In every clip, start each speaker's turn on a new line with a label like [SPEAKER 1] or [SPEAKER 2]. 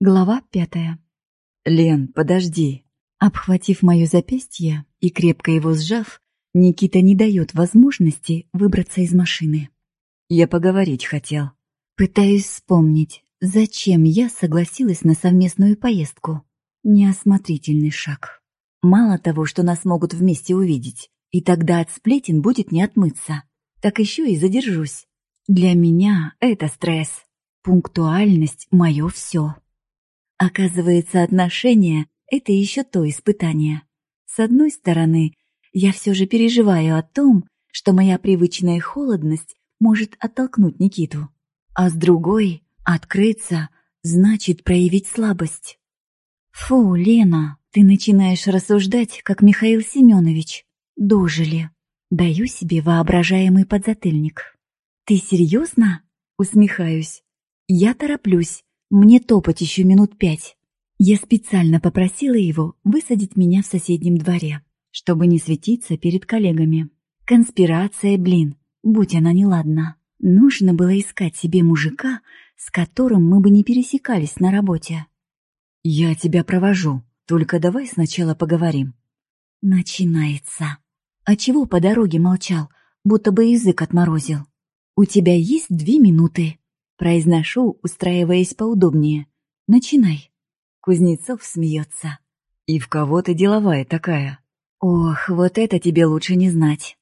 [SPEAKER 1] Глава пятая.
[SPEAKER 2] «Лен, подожди!»
[SPEAKER 1] Обхватив мое запястье и крепко его сжав, Никита не дает возможности выбраться из машины.
[SPEAKER 2] «Я поговорить хотел».
[SPEAKER 1] Пытаюсь вспомнить, зачем я согласилась на совместную поездку. Неосмотрительный шаг. Мало того, что нас могут вместе увидеть, и тогда от сплетен будет не отмыться, так еще и задержусь. Для меня это стресс. Пунктуальность — мое все. Оказывается, отношения — это еще то испытание. С одной стороны, я все же переживаю о том, что моя привычная холодность может оттолкнуть Никиту. А с другой, открыться значит проявить слабость. Фу, Лена, ты начинаешь рассуждать, как Михаил Семенович. Дожили. Даю себе воображаемый подзатыльник. Ты серьезно? Усмехаюсь. Я тороплюсь, мне топать еще минут пять. Я специально попросила его высадить меня в соседнем дворе, чтобы не светиться перед коллегами. Конспирация, блин, будь она неладна. Нужно было искать себе мужика, с которым мы бы не пересекались на работе.
[SPEAKER 2] «Я тебя провожу, только давай сначала поговорим».
[SPEAKER 1] Начинается. А чего по дороге молчал, будто бы язык отморозил? У тебя есть две минуты. Произношу, устраиваясь поудобнее. Начинай. Кузнецов смеется.
[SPEAKER 2] И в кого ты деловая такая?
[SPEAKER 1] Ох, вот это тебе лучше не знать.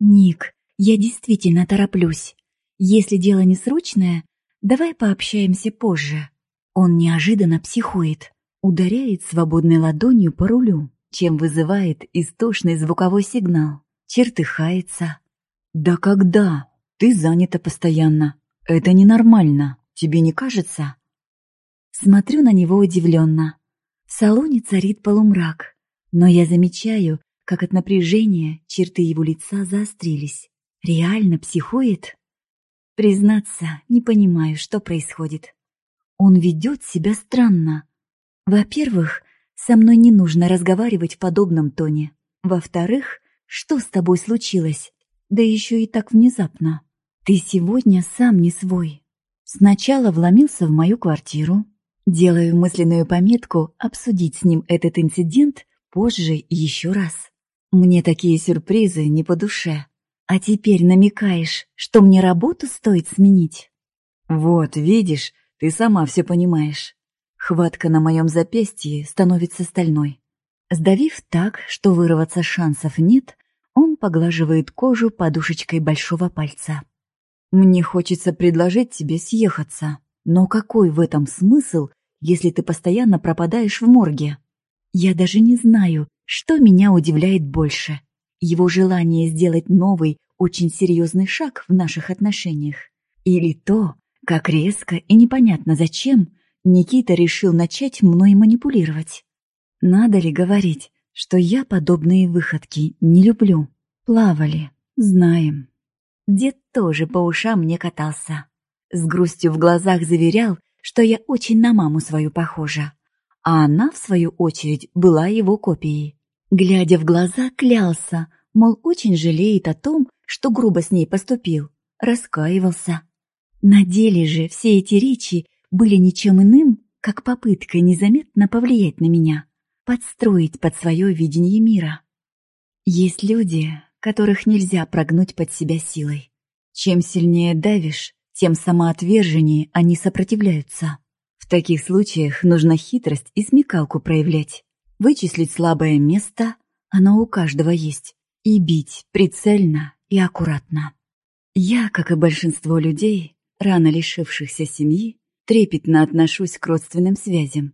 [SPEAKER 1] Ник, я действительно тороплюсь. Если дело не срочное, давай пообщаемся позже. Он неожиданно психует, ударяет свободной ладонью по рулю, чем вызывает истошный звуковой сигнал. Чертыхается.
[SPEAKER 2] «Да когда? Ты занята постоянно. Это ненормально. Тебе не кажется?»
[SPEAKER 1] Смотрю на него удивленно. В салоне царит полумрак, но я замечаю, как от напряжения черты его лица заострились. Реально психует? Признаться, не понимаю, что происходит. Он ведет себя странно. Во-первых, со мной не нужно разговаривать в подобном тоне. Во-вторых, что с тобой случилось? Да еще и так внезапно. Ты сегодня сам не свой. Сначала вломился в мою квартиру. Делаю мысленную пометку обсудить с ним этот инцидент позже еще раз. Мне такие сюрпризы не по душе. А теперь намекаешь, что мне работу стоит сменить?
[SPEAKER 2] Вот, видишь, ты сама все понимаешь. Хватка на моем запястье становится стальной.
[SPEAKER 1] Сдавив так, что вырваться шансов нет, он поглаживает кожу подушечкой большого пальца.
[SPEAKER 2] Мне хочется предложить тебе съехаться. Но какой в этом смысл, если ты постоянно пропадаешь в морге?
[SPEAKER 1] Я даже не знаю, что меня удивляет больше. Его желание сделать новый, очень серьезный шаг в наших отношениях. Или то, как резко и непонятно зачем Никита решил начать мной манипулировать. Надо ли говорить, что я подобные выходки не люблю? Плавали, знаем. Дед тоже по ушам не катался. С грустью в глазах заверял, что я очень на маму свою похожа. А она, в свою очередь, была его копией. Глядя в глаза, клялся, мол, очень жалеет о том, что грубо с ней поступил. Раскаивался. На деле же все эти речи были ничем иным, как попыткой незаметно повлиять на меня, подстроить под свое видение мира. Есть люди, которых нельзя прогнуть под себя силой. Чем сильнее давишь, тем самоотверженнее они сопротивляются. В таких случаях нужно хитрость и смекалку проявлять, вычислить слабое место, оно у каждого есть, и бить прицельно и аккуратно. Я, как и большинство людей, рано лишившихся семьи, трепетно отношусь к родственным связям.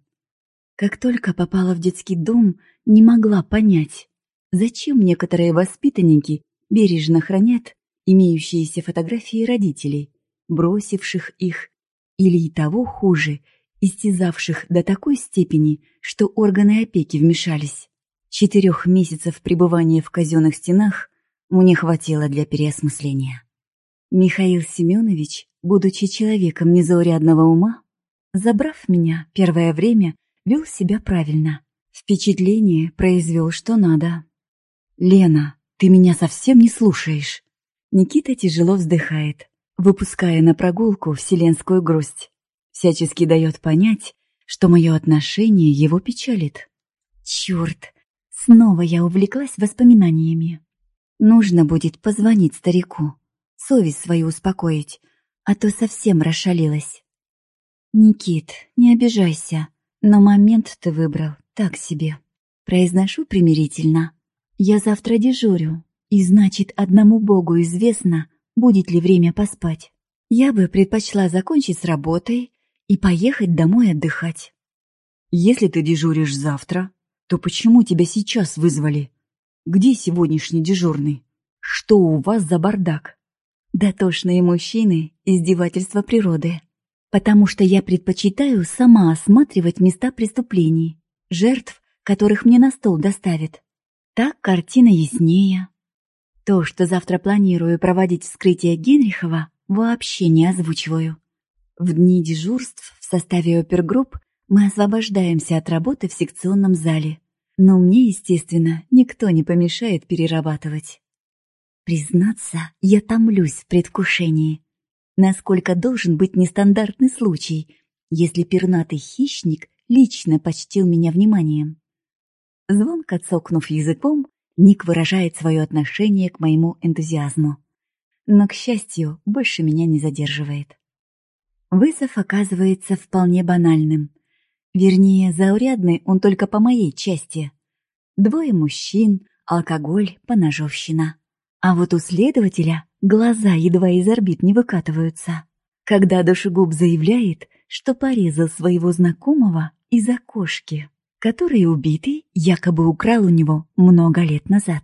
[SPEAKER 1] Как только попала в детский дом, не могла понять, зачем некоторые воспитанники бережно хранят имеющиеся фотографии родителей, бросивших их, или и того хуже, истязавших до такой степени, что органы опеки вмешались. Четырех месяцев пребывания в казенных стенах мне хватило для переосмысления. Михаил Семенович будучи человеком незаурядного ума, забрав меня первое время, вел себя правильно. Впечатление произвел, что надо. «Лена, ты меня совсем не слушаешь!» Никита тяжело вздыхает, выпуская на прогулку вселенскую грусть. Всячески дает понять, что мое отношение его печалит. Черт, снова я увлеклась воспоминаниями. Нужно будет позвонить старику, совесть свою успокоить, а то совсем расшалилась. «Никит, не обижайся, но момент ты выбрал так себе». Произношу примирительно. «Я завтра дежурю, и значит, одному Богу известно, будет ли время поспать. Я бы предпочла закончить с работой и поехать домой отдыхать».
[SPEAKER 2] «Если ты дежуришь завтра, то почему тебя сейчас вызвали? Где сегодняшний дежурный? Что у вас за бардак?»
[SPEAKER 1] Дотошные мужчины — издевательство природы потому что я предпочитаю сама осматривать места преступлений, жертв, которых мне на стол доставят. Так картина яснее. То, что завтра планирую проводить вскрытие Генрихова, вообще не озвучиваю. В дни дежурств в составе опергрупп мы освобождаемся от работы в секционном зале. Но мне, естественно, никто не помешает перерабатывать. Признаться, я томлюсь в предвкушении насколько должен быть нестандартный случай, если пернатый хищник лично почтил меня вниманием. Звонко цокнув языком, Ник выражает свое отношение к моему энтузиазму. Но, к счастью, больше меня не задерживает. Вызов оказывается вполне банальным. Вернее, заурядный он только по моей части. Двое мужчин, алкоголь, поножовщина. А вот у следователя глаза едва из орбит не выкатываются, когда душегуб заявляет, что порезал своего знакомого из-за кошки, который убитый якобы украл у него много лет назад.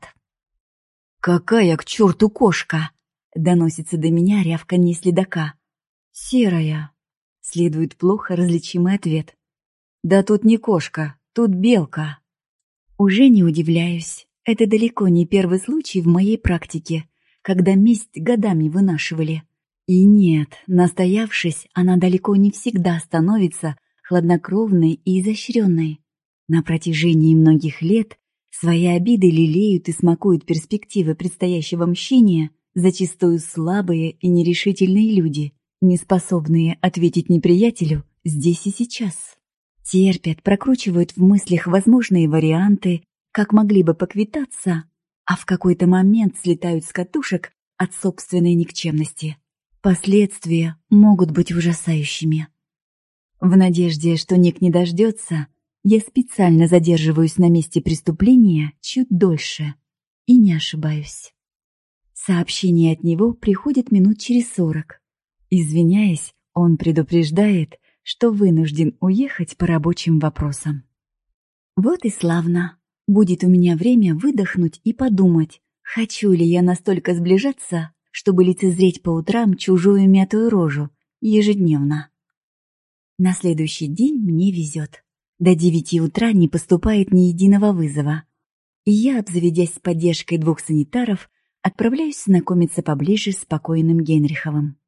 [SPEAKER 2] «Какая к черту кошка?» — доносится до меня рявканье следака.
[SPEAKER 1] «Серая», — следует плохо различимый ответ.
[SPEAKER 2] «Да тут не кошка, тут белка».
[SPEAKER 1] Уже не удивляюсь. Это далеко не первый случай в моей практике, когда месть годами вынашивали. И нет, настоявшись, она далеко не всегда становится хладнокровной и изощренной. На протяжении многих лет свои обиды лелеют и смакуют перспективы предстоящего мщения зачастую слабые и нерешительные люди, не способные ответить неприятелю здесь и сейчас. Терпят, прокручивают в мыслях возможные варианты, как могли бы поквитаться, а в какой-то момент слетают с катушек от собственной никчемности. Последствия могут быть ужасающими. В надежде, что Ник не дождется, я специально задерживаюсь на месте преступления чуть дольше. И не ошибаюсь. Сообщение от него приходит минут через сорок. Извиняясь, он предупреждает, что вынужден уехать по рабочим вопросам. Вот и славно. Будет у меня время выдохнуть и подумать, хочу ли я настолько сближаться, чтобы лицезреть по утрам чужую мятую рожу ежедневно. На следующий день мне везет. До девяти утра не поступает ни единого вызова. И я, обзаведясь поддержкой двух санитаров, отправляюсь знакомиться поближе с покойным Генриховым.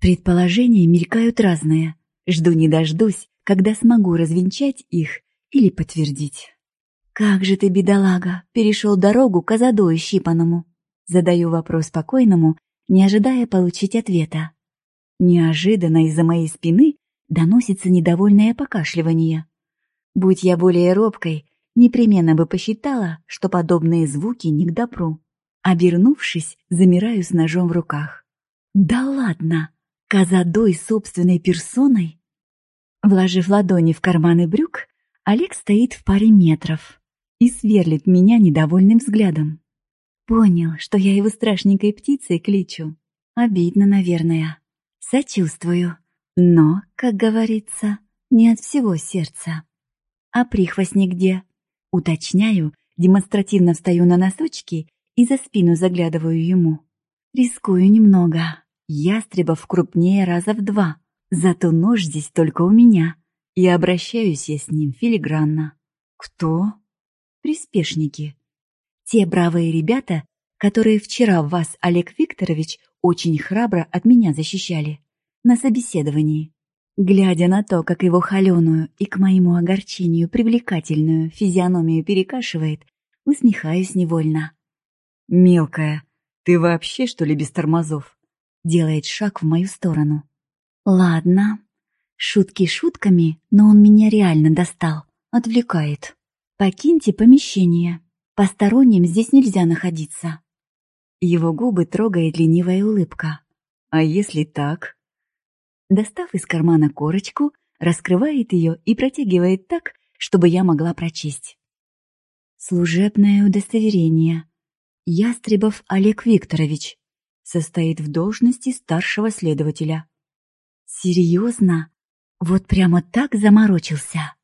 [SPEAKER 1] Предположения мелькают разные. Жду не дождусь, когда смогу развенчать их или подтвердить. «Как же ты, бедолага, перешел дорогу к Азадою Щипаному?» Задаю вопрос покойному, не ожидая получить ответа. Неожиданно из-за моей спины доносится недовольное покашливание. Будь я более робкой, непременно бы посчитала, что подобные звуки не к добру. Обернувшись, замираю с ножом в руках. «Да ладно! Казадой собственной персоной?» Вложив ладони в карманы брюк, Олег стоит в паре метров и сверлит меня недовольным взглядом. Понял, что я его страшненькой птицей кличу. Обидно, наверное. Сочувствую. Но, как говорится, не от всего сердца. А прихвостни где? Уточняю, демонстративно встаю на носочки и за спину заглядываю ему. Рискую немного. Ястребов крупнее раза в два. Зато нож здесь только у меня. И обращаюсь я с ним филигранно. «Кто?» приспешники. Те бравые ребята, которые вчера вас, Олег Викторович, очень храбро от меня защищали. На собеседовании. Глядя на то, как его холеную и, к моему огорчению, привлекательную физиономию перекашивает, усмехаюсь невольно.
[SPEAKER 2] «Мелкая, ты вообще, что ли, без тормозов?»
[SPEAKER 1] Делает шаг в мою сторону. «Ладно. Шутки шутками, но он меня реально достал. Отвлекает. Покиньте помещение. Посторонним здесь нельзя находиться. Его губы трогает ленивая улыбка.
[SPEAKER 2] А если так?
[SPEAKER 1] Достав из кармана корочку, раскрывает ее и протягивает так, чтобы я могла прочесть. Служебное удостоверение. Ястребов Олег Викторович. Состоит в должности старшего следователя. Серьезно? Вот прямо так заморочился.